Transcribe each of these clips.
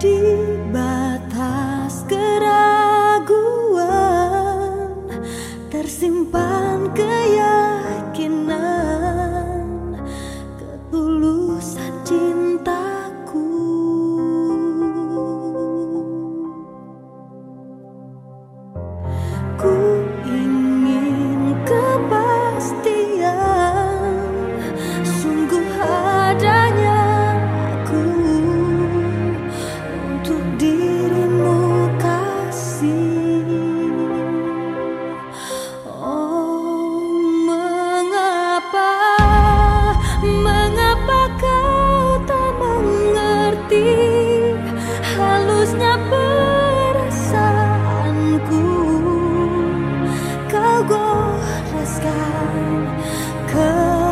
di batas keraguan tersimpan ke. the sky. Cause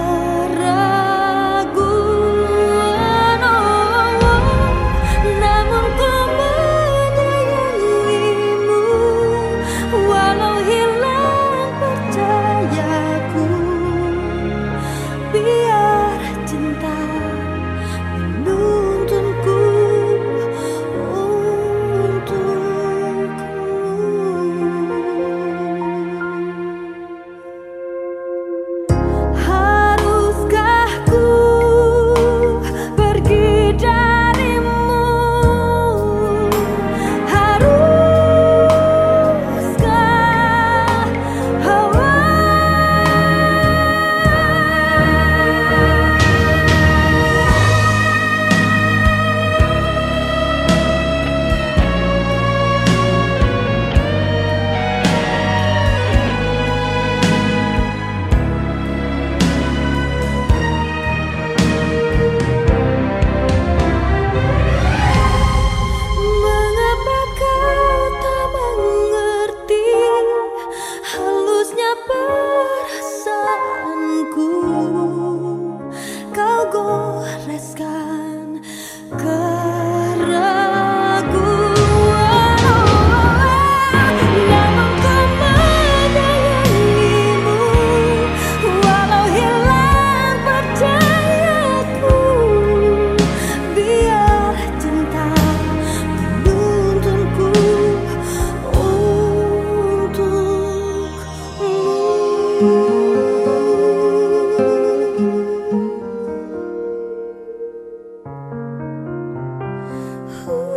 Oh.